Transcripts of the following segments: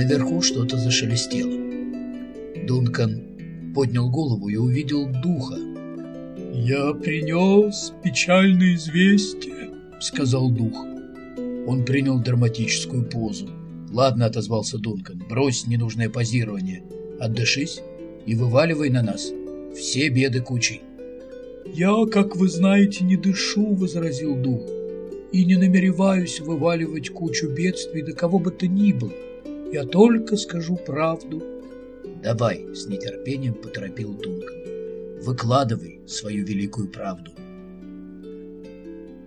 Наверху что-то зашелестело. Дункан поднял голову и увидел духа. «Я принес печальное известие», — сказал дух. Он принял драматическую позу. «Ладно», — отозвался Дункан, — «брось ненужное позирование. Отдышись и вываливай на нас все беды кучей». «Я, как вы знаете, не дышу», — возразил дух, «и не намереваюсь вываливать кучу бедствий до кого бы то ни было. Я только скажу правду». «Давай», — с нетерпением поторопил Дункан, «выкладывай свою великую правду».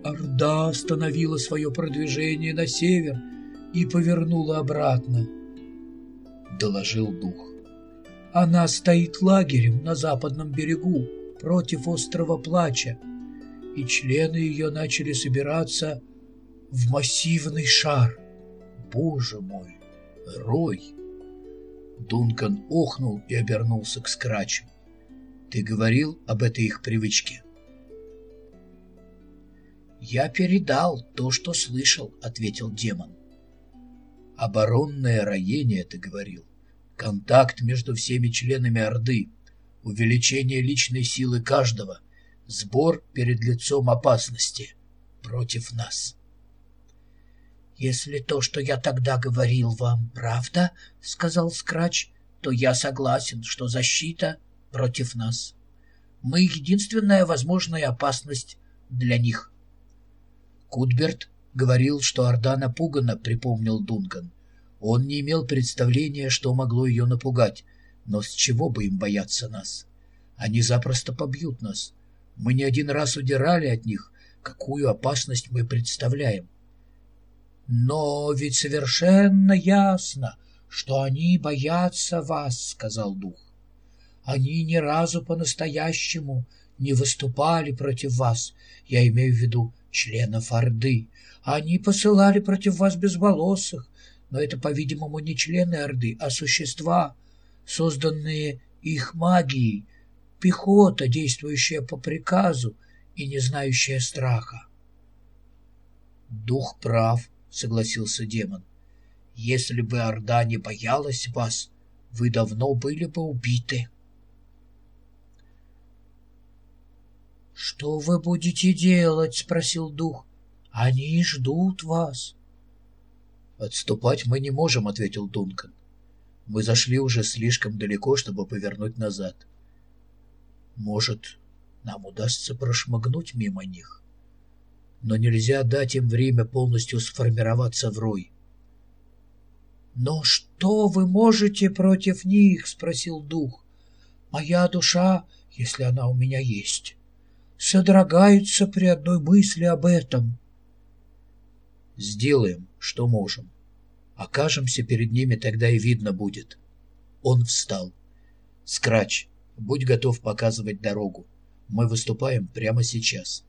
Орда остановила свое продвижение на север и повернула обратно, — доложил дух. Она стоит лагерем на западном берегу, против острова Плача, и члены ее начали собираться в массивный шар. Боже мой, Рой! Дункан охнул и обернулся к Скрачу. Ты говорил об этой их привычке? «Я передал то, что слышал», — ответил демон. «Оборонное роение, ты говорил. Контакт между всеми членами Орды увеличение личной силы каждого, сбор перед лицом опасности против нас. «Если то, что я тогда говорил вам, правда, — сказал Скрач, — то я согласен, что защита против нас. Мы единственная возможная опасность для них». Кутберт говорил, что Орда напугана, припомнил Дункан. Он не имел представления, что могло ее напугать, но с чего бы им бояться нас? Они запросто побьют нас. Мы не один раз удирали от них. Какую опасность мы представляем? Но ведь совершенно ясно, что они боятся вас, сказал дух. Они ни разу по-настоящему не выступали против вас. Я имею в виду членов Орды. Они посылали против вас безволосых, но это, по-видимому, не члены Орды, а существа, созданные их магией, пехота, действующая по приказу и не знающая страха. «Дух прав», — согласился демон. «Если бы Орда не боялась вас, вы давно были бы убиты». «Что вы будете делать?» — спросил дух. «Они ждут вас». «Отступать мы не можем», — ответил Дункан. Мы зашли уже слишком далеко, чтобы повернуть назад. Может, нам удастся прошмыгнуть мимо них? Но нельзя дать им время полностью сформироваться в рой. «Но что вы можете против них?» — спросил дух. «Моя душа, если она у меня есть, содрогается при одной мысли об этом». «Сделаем, что можем. Окажемся перед ними, тогда и видно будет. Он встал. Скрач, будь готов показывать дорогу. Мы выступаем прямо сейчас.